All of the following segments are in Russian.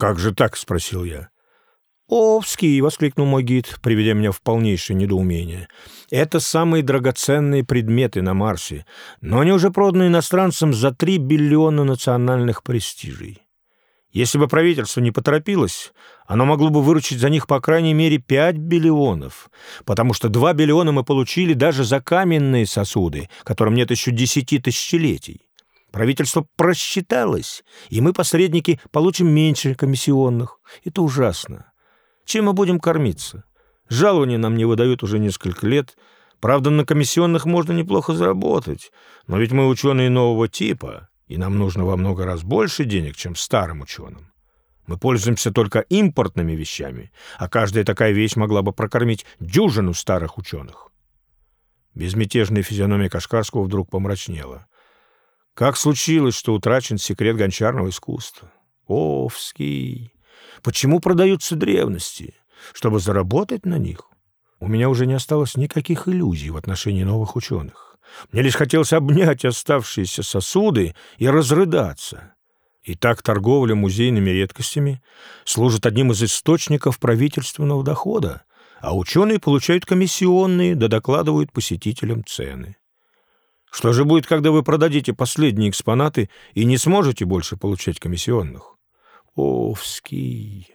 «Как же так?» — спросил я. «Овский!» — воскликнул мой гид, приведя меня в полнейшее недоумение. «Это самые драгоценные предметы на Марсе, но они уже проданы иностранцам за три биллиона национальных престижей. Если бы правительство не поторопилось, оно могло бы выручить за них по крайней мере 5 биллионов, потому что 2 биллиона мы получили даже за каменные сосуды, которым нет еще 10 тысячелетий. Правительство просчиталось, и мы, посредники, получим меньше комиссионных. Это ужасно. Чем мы будем кормиться? Жалования нам не выдают уже несколько лет. Правда, на комиссионных можно неплохо заработать. Но ведь мы ученые нового типа, и нам нужно во много раз больше денег, чем старым ученым. Мы пользуемся только импортными вещами, а каждая такая вещь могла бы прокормить дюжину старых ученых. Безмятежная физиономия Кашкарского вдруг помрачнела. Как случилось, что утрачен секрет гончарного искусства? Овский! Почему продаются древности? Чтобы заработать на них? У меня уже не осталось никаких иллюзий в отношении новых ученых. Мне лишь хотелось обнять оставшиеся сосуды и разрыдаться. И так торговля музейными редкостями служит одним из источников правительственного дохода, а ученые получают комиссионные, да докладывают посетителям цены. Что же будет, когда вы продадите последние экспонаты и не сможете больше получать комиссионных? Овский.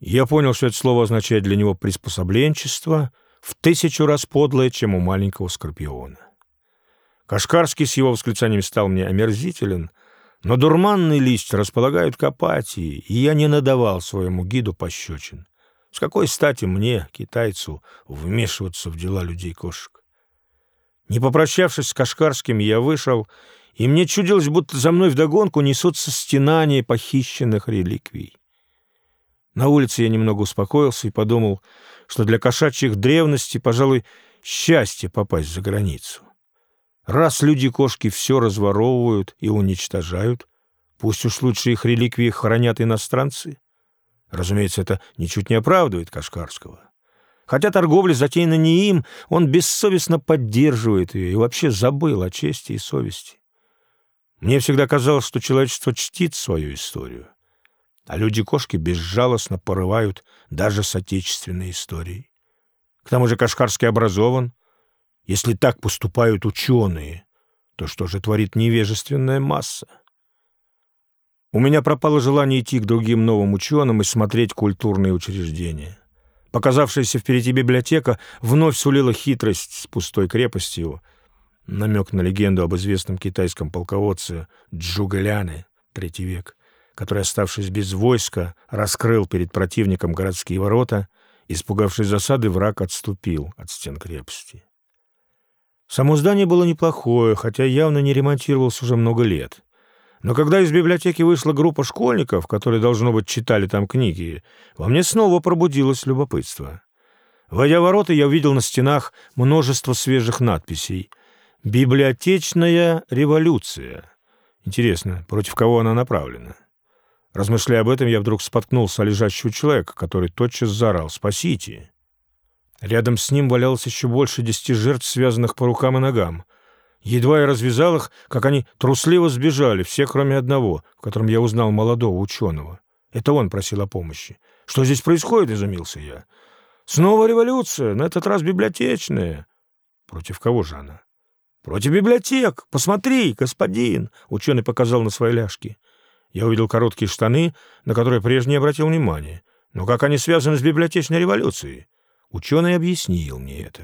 Я понял, что это слово означает для него приспособленчество в тысячу раз подлое, чем у маленького скорпиона. Кашкарский с его восклицаниями стал мне омерзителен, но дурманный лист располагают к апатии, и я не надавал своему гиду пощечин. С какой стати мне, китайцу, вмешиваться в дела людей-кошек? Не попрощавшись с Кашкарским, я вышел и мне чудилось, будто за мной вдогонку несутся стенания похищенных реликвий. На улице я немного успокоился и подумал, что для кошачьих древностей, пожалуй, счастье попасть за границу. Раз люди-кошки все разворовывают и уничтожают, пусть уж лучше их реликвии хранят иностранцы. Разумеется, это ничуть не оправдывает Кашкарского. Хотя торговля затеяна не им, он бессовестно поддерживает ее и вообще забыл о чести и совести. Мне всегда казалось, что человечество чтит свою историю, а люди-кошки безжалостно порывают даже с отечественной историей. К тому же Кашкарский образован. Если так поступают ученые, то что же творит невежественная масса? У меня пропало желание идти к другим новым ученым и смотреть культурные учреждения. Показавшаяся впереди библиотека вновь сулила хитрость с пустой крепостью — намек на легенду об известном китайском полководце Джугаляне, третий век, который, оставшись без войска, раскрыл перед противником городские ворота, испугавшись засады, враг отступил от стен крепости. Само здание было неплохое, хотя явно не ремонтировалось уже много лет. Но когда из библиотеки вышла группа школьников, которые, должно быть, читали там книги, во мне снова пробудилось любопытство. Войдя в ворота, я увидел на стенах множество свежих надписей — Библиотечная революция. Интересно, против кого она направлена? Размышляя об этом, я вдруг споткнулся о лежащего человека, который тотчас заорал «Спасите!». Рядом с ним валялось еще больше десяти жертв, связанных по рукам и ногам. Едва я развязал их, как они трусливо сбежали, все кроме одного, в котором я узнал молодого ученого. Это он просил о помощи. «Что здесь происходит?» — изумился я. «Снова революция, на этот раз библиотечная». «Против кого же она?» «Против библиотек! Посмотри, господин!» — ученый показал на свои ляжки. Я увидел короткие штаны, на которые прежде не обратил внимания. Но как они связаны с библиотечной революцией? Ученый объяснил мне это.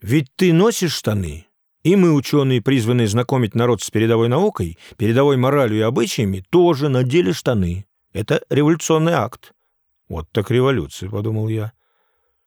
«Ведь ты носишь штаны, и мы, ученые, призванные знакомить народ с передовой наукой, передовой моралью и обычаями, тоже надели штаны. Это революционный акт». «Вот так революция», — подумал я.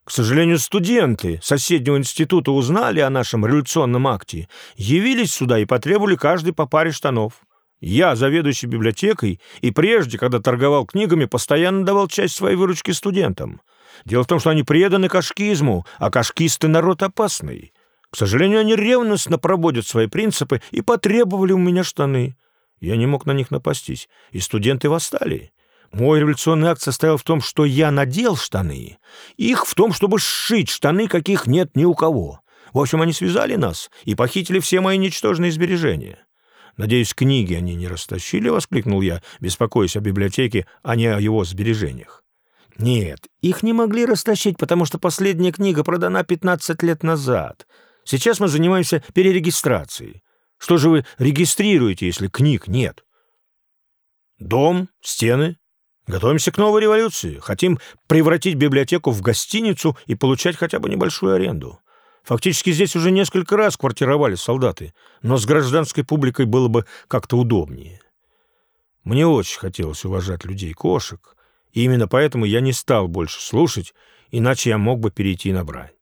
К сожалению, студенты соседнего института узнали о нашем революционном акте, явились сюда и потребовали каждый по паре штанов. Я, заведующий библиотекой, и прежде, когда торговал книгами, постоянно давал часть своей выручки студентам. Дело в том, что они преданы кашкизму, а кашкисты — народ опасный. К сожалению, они ревностно проводят свои принципы и потребовали у меня штаны. Я не мог на них напастись, и студенты восстали. Мой революционный акт состоял в том, что я надел штаны, их в том, чтобы сшить штаны, каких нет ни у кого. В общем, они связали нас и похитили все мои ничтожные сбережения. «Надеюсь, книги они не растащили?» — воскликнул я, беспокоясь о библиотеке, а не о его сбережениях. «Нет, их не могли растащить, потому что последняя книга продана 15 лет назад. Сейчас мы занимаемся перерегистрацией. Что же вы регистрируете, если книг нет?» «Дом, стены. Готовимся к новой революции. Хотим превратить библиотеку в гостиницу и получать хотя бы небольшую аренду. Фактически здесь уже несколько раз квартировали солдаты, но с гражданской публикой было бы как-то удобнее. Мне очень хотелось уважать людей-кошек, и именно поэтому я не стал больше слушать, иначе я мог бы перейти на брань.